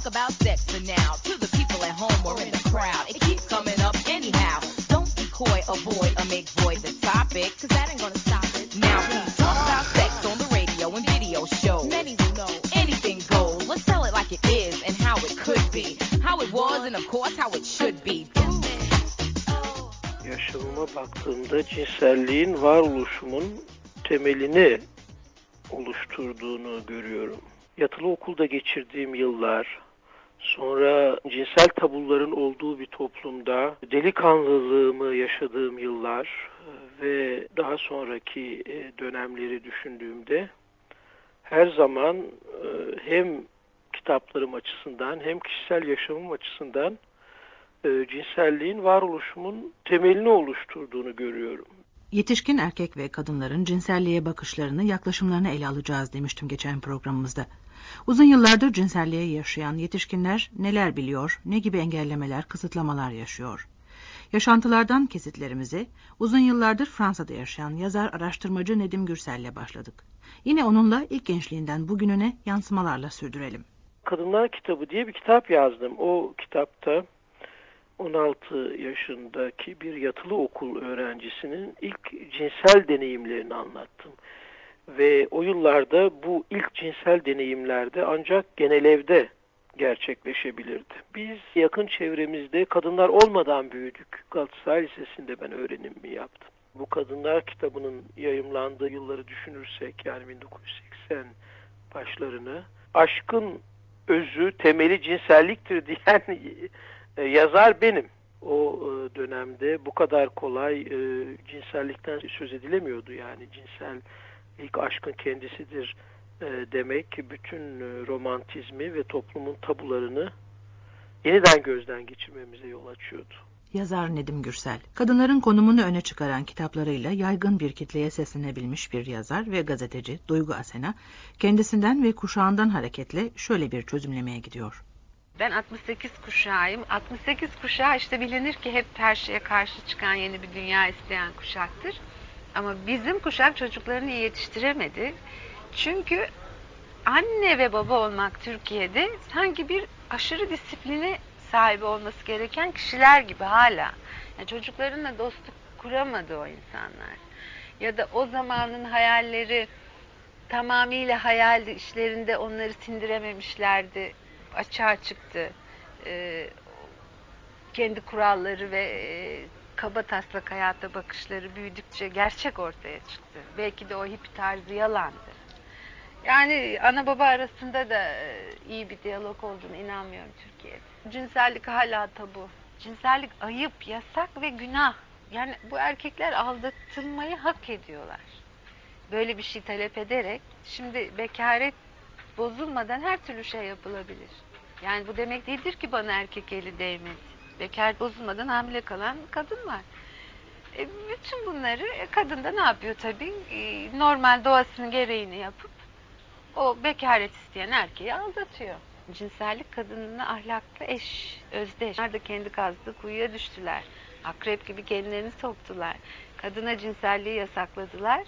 talk about sex for now. To the people at home or in the crowd, it keeps coming up anyhow. Don't be coy, avoid, or make void the topic, cause that ain't gonna stop it. Now we talk about sex on the radio and video shows. Many will know anything goes. Let's tell it like it is and how it could be. How it was and of course how it should be. Yaşamıma baktığımda cinselliğin varoluşumun temelini oluşturduğunu görüyorum. Yatılı okulda geçirdiğim yıllar, sonra cinsel tabuların olduğu bir toplumda delikanlılığımı yaşadığım yıllar e, ve daha sonraki e, dönemleri düşündüğümde her zaman e, hem kitaplarım açısından hem kişisel yaşamım açısından cinselliğin varoluşumun temelini oluşturduğunu görüyorum. Yetişkin erkek ve kadınların cinselliğe bakışlarını, yaklaşımlarını ele alacağız demiştim geçen programımızda. Uzun yıllardır cinselliğe yaşayan yetişkinler neler biliyor, ne gibi engellemeler, kısıtlamalar yaşıyor? Yaşantılardan kesitlerimizi uzun yıllardır Fransa'da yaşayan yazar araştırmacı Nedim Gürsel'le başladık. Yine onunla ilk gençliğinden bugününe yansımalarla sürdürelim. Kadınlar Kitabı diye bir kitap yazdım. O kitapta 16 yaşındaki bir yatılı okul öğrencisinin ilk cinsel deneyimlerini anlattım. Ve o yıllarda bu ilk cinsel deneyimlerde ancak genel evde gerçekleşebilirdi. Biz yakın çevremizde kadınlar olmadan büyüdük. Galatasaray Lisesi'nde ben öğrenimimi yaptım. Bu Kadınlar kitabının yayımlandığı yılları düşünürsek yani 1980 başlarını aşkın özü temeli cinselliktir diyen e, yazar benim. O e, dönemde bu kadar kolay e, cinsellikten söz edilemiyordu yani cinsel ilk aşkın kendisidir demek bütün romantizmi ve toplumun tabularını yeniden gözden geçirmemize yol açıyordu. Yazar Nedim Gürsel, kadınların konumunu öne çıkaran kitaplarıyla yaygın bir kitleye seslenebilmiş bir yazar ve gazeteci Duygu Asena, kendisinden ve kuşağından hareketle şöyle bir çözümlemeye gidiyor. Ben 68 kuşağıyım. 68 kuşağı işte bilinir ki hep her şeye karşı çıkan yeni bir dünya isteyen kuşaktır. Ama bizim kuşak çocuklarını yetiştiremedi. Çünkü anne ve baba olmak Türkiye'de sanki bir aşırı disipline sahibi olması gereken kişiler gibi hala. Yani çocuklarınla dostluk kuramadı o insanlar. Ya da o zamanın hayalleri tamamıyla hayaldi, işlerinde onları sindirememişlerdi açığa çıktı. E, kendi kuralları ve e, kaba taslak hayata bakışları büyüdükçe gerçek ortaya çıktı. Belki de o hippi tarzı yalandı. Yani ana baba arasında da e, iyi bir diyalog olduğunu inanmıyorum Türkiye'de. Cinsellik hala tabu. Cinsellik ayıp, yasak ve günah. Yani bu erkekler aldatılmayı hak ediyorlar. Böyle bir şey talep ederek şimdi bekaret bozulmadan her türlü şey yapılabilir. Yani bu demek değildir ki bana erkek eli değmedi. Bekar bozulmadan hamile kalan kadın var. E, bütün bunları e, kadın da ne yapıyor tabii? E, normal doğasının gereğini yapıp o bekaret isteyen erkeği aldatıyor. Cinsellik kadınına ahlaklı eş, özdeş. Onlar da kendi kazdığı kuyuya düştüler. Akrep gibi kendilerini soktular. Kadına cinselliği yasakladılar.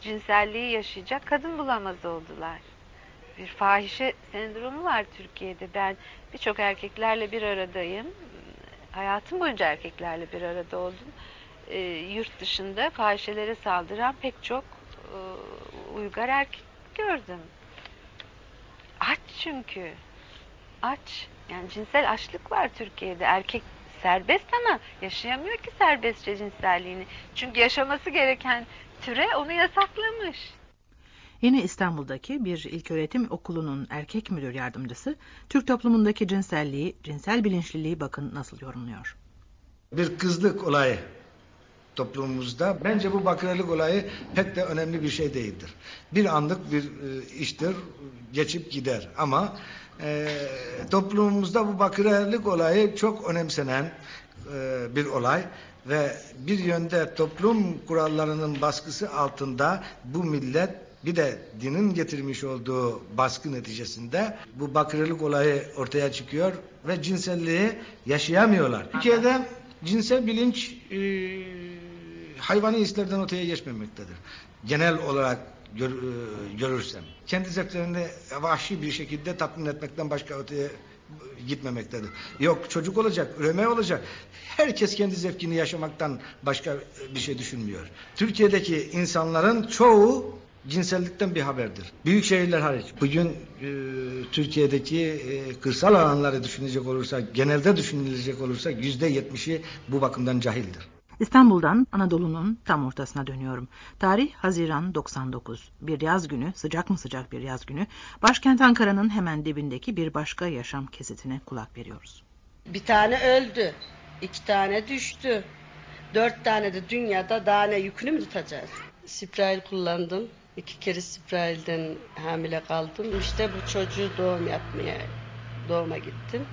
Cinselliği yaşayacak kadın bulamaz oldular bir fahişe sendromu var Türkiye'de. Ben birçok erkeklerle bir aradayım. Hayatım boyunca erkeklerle bir arada oldum. E, yurt dışında fahişelere saldıran pek çok e, uygar erkek gördüm. Aç çünkü. Aç. Yani cinsel açlık var Türkiye'de. Erkek serbest ama yaşayamıyor ki serbestçe cinselliğini. Çünkü yaşaması gereken türe onu yasaklamış. Yine İstanbul'daki bir ilköğretim okulunun erkek müdür yardımcısı Türk toplumundaki cinselliği, cinsel bilinçliliği bakın nasıl yorumluyor. Bir kızlık olayı toplumumuzda. Bence bu bakırlık olayı pek de önemli bir şey değildir. Bir anlık bir e, iştir, geçip gider. Ama e, toplumumuzda bu bakırlık olayı çok önemsenen e, bir olay ve bir yönde toplum kurallarının baskısı altında bu millet bir de dinin getirmiş olduğu baskı neticesinde bu bakırlık olayı ortaya çıkıyor ve cinselliği yaşayamıyorlar. Türkiye'de cinsel bilinç e, hayvani hislerden öteye geçmemektedir. Genel olarak gör, e, görürsem. Kendi zevklerini vahşi bir şekilde tatmin etmekten başka öteye gitmemektedir. Yok çocuk olacak, üreme olacak. Herkes kendi zevkini yaşamaktan başka bir şey düşünmüyor. Türkiye'deki insanların çoğu cinsellikten bir haberdir. Büyük şehirler hariç. Bugün e, Türkiye'deki e, kırsal alanları düşünecek olursak, genelde düşünülecek olursak yüzde yetmişi bu bakımdan cahildir. İstanbul'dan Anadolu'nun tam ortasına dönüyorum. Tarih Haziran 99. Bir yaz günü, sıcak mı sıcak bir yaz günü, başkent Ankara'nın hemen dibindeki bir başka yaşam kesitine kulak veriyoruz. Bir tane öldü, iki tane düştü, dört tane de dünyada daha ne yükünü mü tutacağız? Spriel kullandım. İki kere Spriel'den hamile kaldım. İşte bu çocuğu doğum yapmaya, doğuma gittim.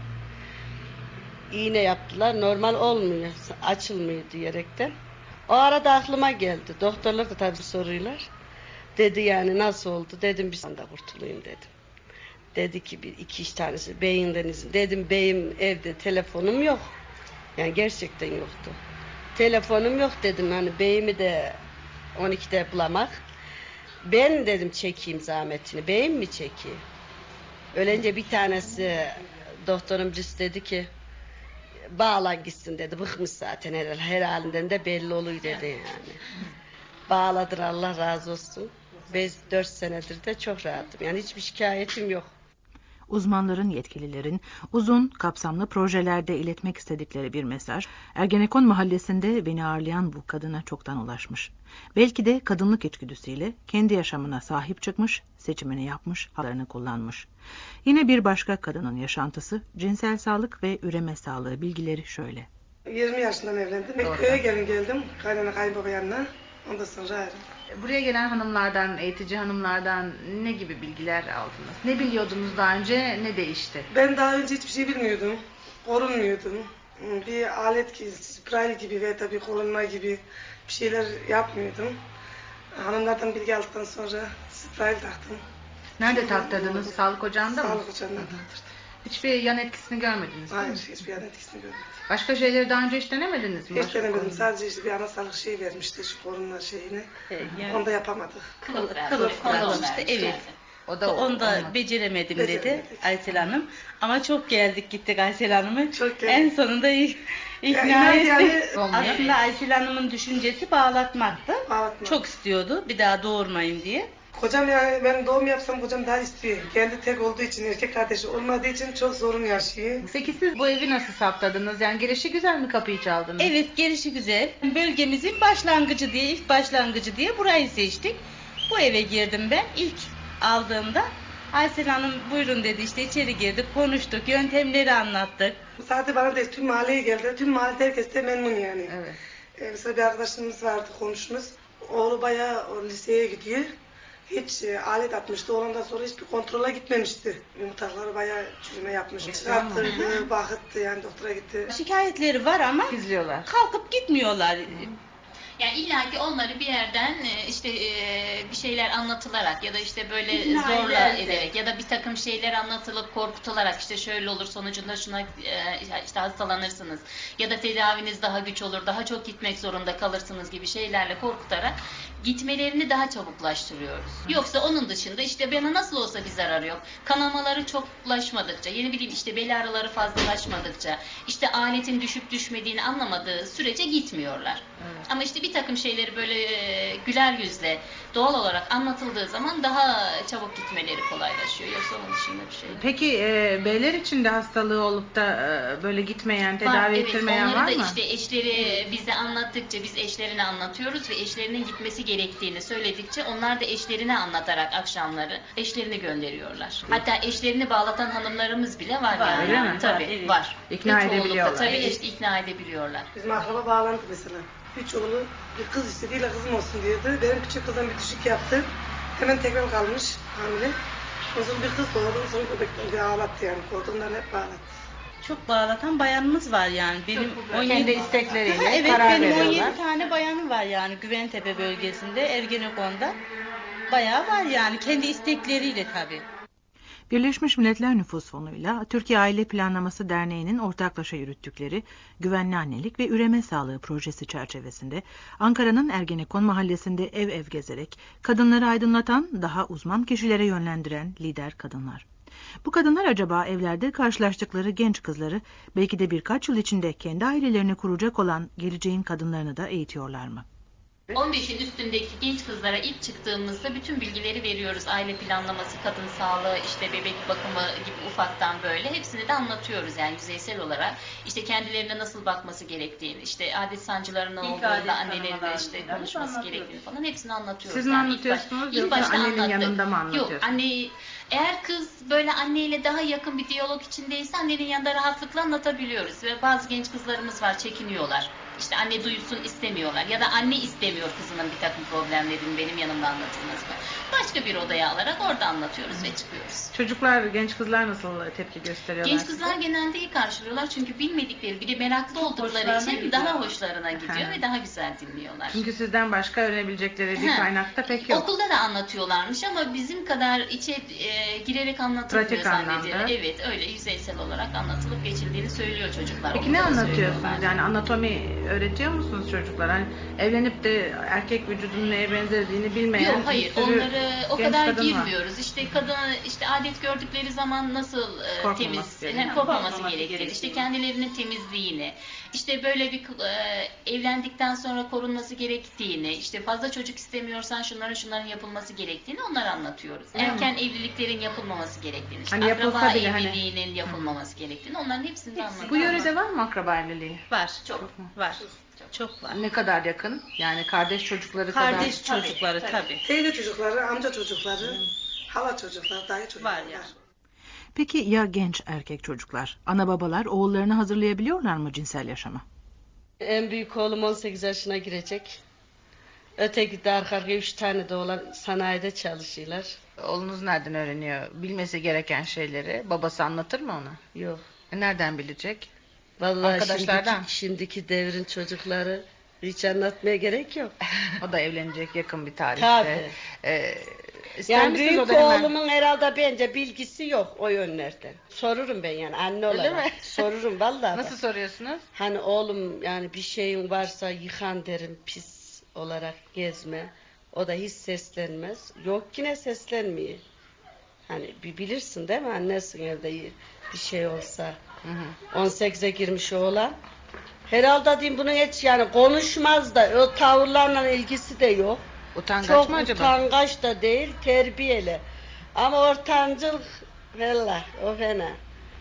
İğne yaptılar. Normal olmuyor. Açılmıyor diyerekten. O arada aklıma geldi. Doktorlar da tabii soruyorlar. Dedi yani nasıl oldu? Dedim bir anda kurtulayım dedim. Dedi ki bir iki iş tanesi beyinden izin. Dedim beyim evde telefonum yok. Yani gerçekten yoktu. Telefonum yok dedim hani beyimi de 12'de bulamak. Ben dedim çekeyim zahmetini. Beyim mi çekeyim? Ölünce bir tanesi doktorum birisi dedi ki bağlan gitsin dedi. Bıkmış zaten her, her halinden de belli oluyor dedi yani. Bağladır Allah razı olsun. Biz dört senedir de çok rahatım. Yani hiçbir şikayetim yok. Uzmanların, yetkililerin uzun, kapsamlı projelerde iletmek istedikleri bir mesaj, Ergenekon mahallesinde beni ağırlayan bu kadına çoktan ulaşmış. Belki de kadınlık içgüdüsüyle kendi yaşamına sahip çıkmış, seçimini yapmış, haklarını kullanmış. Yine bir başka kadının yaşantısı, cinsel sağlık ve üreme sağlığı bilgileri şöyle. 20 yaşından evlendim. Ben köye gelin geldim. Kaynana kayınbaba yanına. Ondan sonra ayrıldım. Buraya gelen hanımlardan, eğitici hanımlardan ne gibi bilgiler aldınız? Ne biliyordunuz daha önce, ne değişti? Ben daha önce hiçbir şey bilmiyordum. Korunmuyordum. Bir alet gibi, spiral gibi ve tabii korunma gibi bir şeyler yapmıyordum. Hanımlardan bilgi aldıktan sonra spiral taktım. Nerede taktırdınız? Sağlık ocağında mı? Sağlık ocağından taktırdım. Hiçbir yan etkisini görmediniz değil Hayır, mi? hiçbir yan etkisini görmedim. Başka şeyleri daha önce hiç denemediniz mi? Hiç Başka denemedim. konuda? Sadece işte bir ana sağlık şeyi vermişti, şu korunma şeyini. Yani Onu da yapamadık. Kılıf verdi. Kılıf verdi. evet. O da Onu da olmadı. beceremedim dedi Beceremedik. Aysel Hanım. Ama çok geldik gittik Aysel Hanım'ı. Çok geldik. En sonunda ikna inan etti. yani- Aslında Aysel Hanım'ın düşüncesi bağlatmaktı. Bağlatmak. Çok istiyordu bir daha doğurmayın diye. Kocam yani ben doğum yapsam kocam daha istiyor. Kendi tek olduğu için, erkek kardeşi olmadığı için çok sorun yaşıyor. Peki siz bu evi nasıl saptadınız? Yani girişi güzel mi kapıyı çaldınız? Evet gelişi güzel. Bölgemizin başlangıcı diye, ilk başlangıcı diye burayı seçtik. Bu eve girdim ben. İlk aldığımda Aysel Hanım buyurun dedi işte içeri girdik konuştuk yöntemleri anlattık. Sadece bana değil tüm mahalleye geldi. Tüm mahallede herkes de memnun yani. Evet. Ee, mesela bir arkadaşımız vardı konuşunuz. Oğlu bayağı o liseye gidiyor. Hiç e, alet atmıştı. Ondan sonra hiçbir kontrola gitmemişti. Yumurtaları bayağı çürüme yapmış. Çıkarttırdı, bakıttı yani doktora gitti. Şikayetleri var ama Gizliyorlar. kalkıp gitmiyorlar. Yani illa ki onları bir yerden e, işte e, bir şeyler anlatılarak ya da işte böyle İkna zorla ederse. ederek ya da bir takım şeyler anlatılıp korkutularak işte şöyle olur sonucunda şuna e, işte hastalanırsınız ya da tedaviniz daha güç olur daha çok gitmek zorunda kalırsınız gibi şeylerle korkutarak gitmelerini daha çabuklaştırıyoruz. Yoksa onun dışında işte bana nasıl olsa bir zararı yok. Kanamaları çoklaşmadıkça, yeni bileyim işte bel ağrıları fazlalaşmadıkça, işte aletin düşüp düşmediğini anlamadığı sürece gitmiyorlar. Ama işte bir takım şeyleri böyle e, güler yüzle, doğal olarak anlatıldığı zaman daha çabuk gitmeleri kolaylaşıyor. Yoksa onun dışında bir şey. yok. Peki e, beyler için de hastalığı olup da e, böyle gitmeyen, tedavi Var, evet, ettirmeyen onları var da mı? işte eşleri bize anlattıkça biz eşlerine anlatıyoruz ve eşlerinin gitmesi gerektiğini söyledikçe onlar da eşlerine anlatarak akşamları eşlerini gönderiyorlar. Hatta eşlerini bağlatan hanımlarımız bile var, Var, yani. öyle mi? Tabii Evet. var. İkna çoğunlukla edebiliyorlar. Tabii eş- ikna edebiliyorlar. Bizim akraba bağlandı mesela. Üç oğlu bir kız istediğiyle kızım olsun diyordu. Benim küçük kızım bir düşük yaptı. Hemen tekrar kalmış hamile. O zaman bir kız doğdu. Sonra bebekten bir ağlattı yani. Korkudan hep bağlattı. Çok bağlatan bayanımız var yani. Benim 17 Kendi istekleriyle Aha, evet karar benim veriyorlar. 17 tane bayanım var yani Güventepe bölgesinde Ergenekon'da. Bayağı var yani kendi istekleriyle tabii. Birleşmiş Milletler Nüfus Fonu'yla Türkiye Aile Planlaması Derneği'nin ortaklaşa yürüttükleri Güvenli Annelik ve Üreme Sağlığı projesi çerçevesinde Ankara'nın Ergenekon mahallesinde ev ev gezerek kadınları aydınlatan, daha uzman kişilere yönlendiren lider kadınlar. Bu kadınlar acaba evlerde karşılaştıkları genç kızları belki de birkaç yıl içinde kendi ailelerini kuracak olan geleceğin kadınlarını da eğitiyorlar mı? 15'in üstündeki genç kızlara ilk çıktığımızda bütün bilgileri veriyoruz. Aile planlaması, kadın sağlığı, işte bebek bakımı gibi ufaktan böyle hepsini de anlatıyoruz yani yüzeysel olarak. İşte kendilerine nasıl bakması gerektiğini, işte adet sancılarının İlk olduğunda adet annelerin işte konuşması gerektiğini falan hepsini anlatıyoruz. Siz mi Yani ilk baş- anlatıyorsunuz ilk yoksa başta annenin anlattık. yanında mı Yok anlatıyorsunuz? anneyi eğer kız böyle anneyle daha yakın bir diyalog içindeyse annenin yanında rahatlıkla anlatabiliyoruz. Ve bazı genç kızlarımız var çekiniyorlar. İşte anne duysun istemiyorlar ya da anne istemiyor kızının bir takım problemlerini benim yanımda anlatılmasını. Başka bir odaya alarak orada anlatıyoruz ve çıkıyoruz. Çocuklar, genç kızlar nasıl tepki gösteriyorlar? Genç kızlar genelde iyi karşılıyorlar çünkü bilmedikleri bir de meraklı oldukları hoşlarına için gidiyor. daha hoşlarına gidiyor Ha. ve daha güzel dinliyorlar. Çünkü sizden başka öğrenebilecekleri bir Ha. kaynakta pek yok. Okulda da anlatıyorlarmış ama bizim kadar içe e, girerek anlatılmıyor Pratik zannediyorum. anlamda. Evet öyle yüzeysel olarak anlatılıp geçildiğini söylüyor çocuklar. Peki Okulda ne anlatıyorsunuz? Yani anatomi öğretiyor musunuz çocuklara? Hani evlenip de erkek vücudunun neye benzediğini bilmeyen Yok hayır onları o kadar kadın var. girmiyoruz. İşte kadın işte adet gördükleri zaman nasıl e, Korkmaması temiz gerektiğini. hem korkmaması gerektiğini, işte kendilerinin temizliğini, işte böyle bir e, evlendikten sonra korunması gerektiğini, işte fazla çocuk istemiyorsan şunların şunların yapılması gerektiğini onlara anlatıyoruz. Erken evliliklerin yapılmaması gerektiğini, işte Hani yapılsa akraba bile hani- evliliğinin yapılmaması gerektiğini onların hepsini de anlatıyoruz. Bu yörede var mı akraba evliliği? Var. Çok. Var. Çok var. Ne kadar yakın? Yani kardeş çocukları Kardeş kadar. çocukları tabii. Teyze çocukları, amca çocukları, hala çocukları, dayı çocukları Var ya. Peki ya genç erkek çocuklar? Ana babalar oğullarını hazırlayabiliyorlar mı cinsel yaşama? En büyük oğlum 18 yaşına girecek. Öteki de arka arkaya 3 tane de olan sanayide çalışıyorlar. Oğlunuz nereden öğreniyor? Bilmesi gereken şeyleri. Babası anlatır mı ona? Yok. E, Nereden bilecek? Vallahi Arkadaşlardan. şimdiki, şimdiki devrin çocukları hiç anlatmaya gerek yok. O da evlenecek yakın bir tarihte. Tabii. Ee, Yani büyük oğlumun herhalde bence bilgisi yok o yönlerden. Sorurum ben yani anne Öyle olarak. mi? Sorurum vallahi. Nasıl bak. soruyorsunuz? Hani oğlum yani bir şeyin varsa yıkan derim pis olarak gezme. O da hiç seslenmez. Yok yine seslenmiyor. Hani bir bilirsin değil mi annesin evde bir şey olsa. Hı hı. 18'e girmiş oğlan. Herhalde diyeyim bunun hiç yani konuşmaz da o tavırlarla ilgisi de yok. Utangaç Çok mı acaba? utangaç da değil, terbiyeli. Ama ortancıl valla o fena.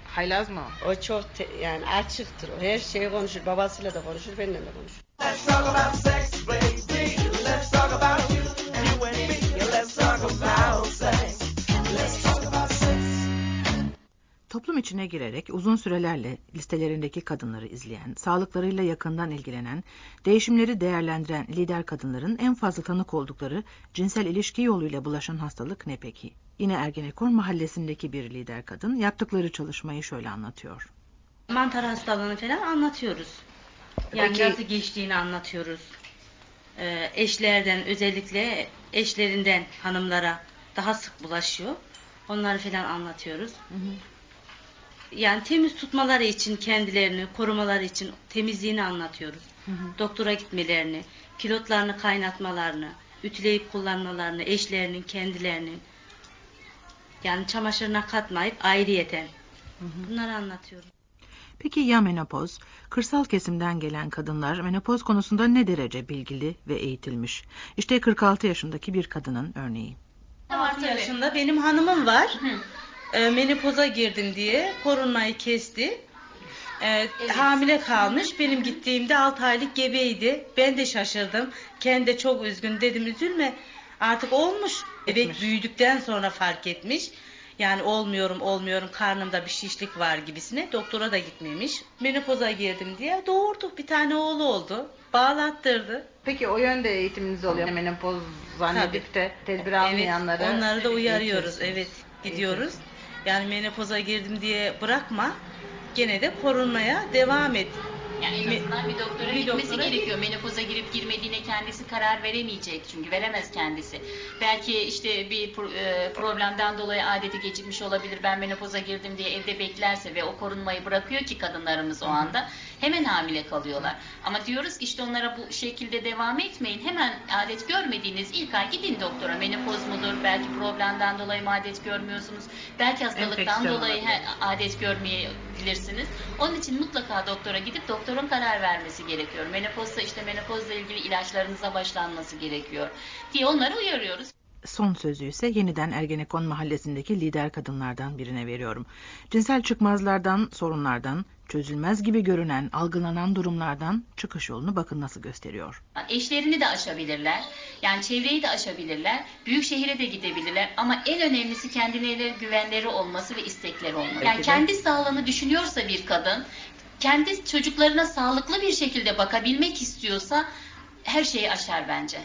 Haylaz mı? o? Çok te- yani açıktır. O her şeyi konuşur. Babasıyla da konuşur, benimle de konuşur. Toplum içine girerek uzun sürelerle listelerindeki kadınları izleyen, sağlıklarıyla yakından ilgilenen, değişimleri değerlendiren lider kadınların en fazla tanık oldukları cinsel ilişki yoluyla bulaşan hastalık ne peki? Yine Ergenekon mahallesindeki bir lider kadın yaptıkları çalışmayı şöyle anlatıyor. Mantar hastalığını falan anlatıyoruz. Yani Peki- nasıl geçtiğini anlatıyoruz. Ee, eşlerden özellikle eşlerinden hanımlara daha sık bulaşıyor. Onları falan anlatıyoruz. Yani temiz tutmaları için kendilerini korumaları için temizliğini anlatıyoruz. Doktora gitmelerini, kilotlarını kaynatmalarını, ütüleyip kullanmalarını, eşlerinin, kendilerinin. Yani çamaşırına katmayıp ayrıyeten. Bunları anlatıyoruz. Peki ya menopoz? Kırsal kesimden gelen kadınlar menopoz konusunda ne derece bilgili ve eğitilmiş? İşte 46 yaşındaki bir kadının örneği. Var 6 tabii. yaşında benim hanımım var. E, menopoza girdim diye korunmayı kesti. E, Hamile kalmış. Benim gittiğimde 6 aylık gebeydi. Ben de şaşırdım. Kendi çok üzgün dedim üzülme. Artık olmuş. Bebek Etmiş. büyüdükten sonra fark etmiş. Yani olmuyorum olmuyorum karnımda bir şişlik var gibisine. Doktora da gitmemiş. Menopoza girdim diye doğurdu. Bir tane oğlu oldu. Bağlattırdı. Peki o yönde eğitiminiz oluyor. Menopoz zannedip de tedbir almayanları. Evet, onları da uyarıyoruz. Evet, gidiyoruz. Yani menopoza girdim diye bırakma. Gene de korunmaya devam et. Yani en azından bir doktora bir gitmesi doktora gerekiyor. Menopoza girip girmediğine kendisi karar veremeyecek çünkü veremez kendisi. Belki işte bir e, problemden dolayı adeti gecikmiş olabilir. Ben menopoza girdim diye evde beklerse ve o korunmayı bırakıyor ki kadınlarımız o anda hemen hamile kalıyorlar. Ama diyoruz ki işte onlara bu şekilde devam etmeyin. Hemen adet görmediğiniz ilk ay gidin doktora. Menopoz mudur? Belki problemden dolayı mı adet görmüyorsunuz? Belki hastalıktan Enfeksiyon dolayı olabilir. adet görmeyebilirsiniz. Onun için mutlaka doktora gidip doktorun karar vermesi gerekiyor. Menopozda işte menopozla ilgili ilaçlarınıza başlanması gerekiyor diye onları uyarıyoruz. Son sözü ise yeniden Ergenekon mahallesindeki lider kadınlardan birine veriyorum. Cinsel çıkmazlardan, sorunlardan, çözülmez gibi görünen, algılanan durumlardan çıkış yolunu bakın nasıl gösteriyor. Eşlerini de aşabilirler. Yani çevreyi de aşabilirler. Büyük şehire de gidebilirler. Ama en önemlisi kendilerine güvenleri olması ve istekleri olması. Yani kendi sağlığını düşünüyorsa bir kadın, kendi çocuklarına sağlıklı bir şekilde bakabilmek istiyorsa her şeyi aşar bence.